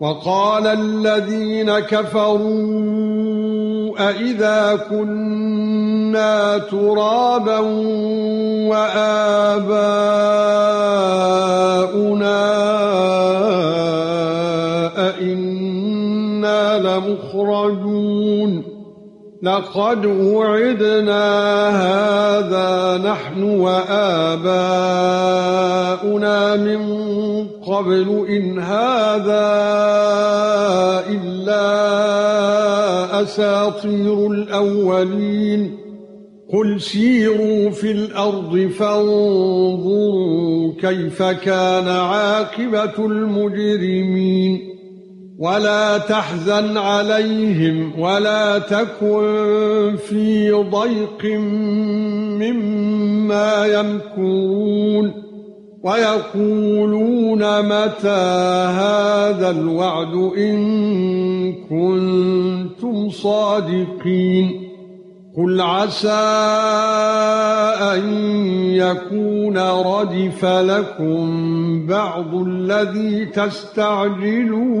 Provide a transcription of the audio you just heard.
وَقَالَ الَّذِينَ كَفَرُوا أَإِذَا كُنَّا تُرَابًا وَآبَاؤُنَا أَإِنَّا لَمُخْرَجُونَ لَقَدْ وُعِدْنَا هَذَا نَحْنُ وَآبَاؤُنَا مِنْ قَبْلُ إِنْ هَذَا إِلَّا أَسَاطِيرُ الْأَوَّلِينَ. قُلْ سِيرُوا فِي الْأَرْضِ فَانظُرُوا كَيْفَ كَانَ عَاقِبَةُ الْمُجْرِمِينَ. ولا تحزن عليهم ولا تكن في ضيق مما يمكرون. ويقولون متى هذا الوعد إن كنتم صادقين قل عسى أن يكون ردف لكم بعض الذي تستعجلون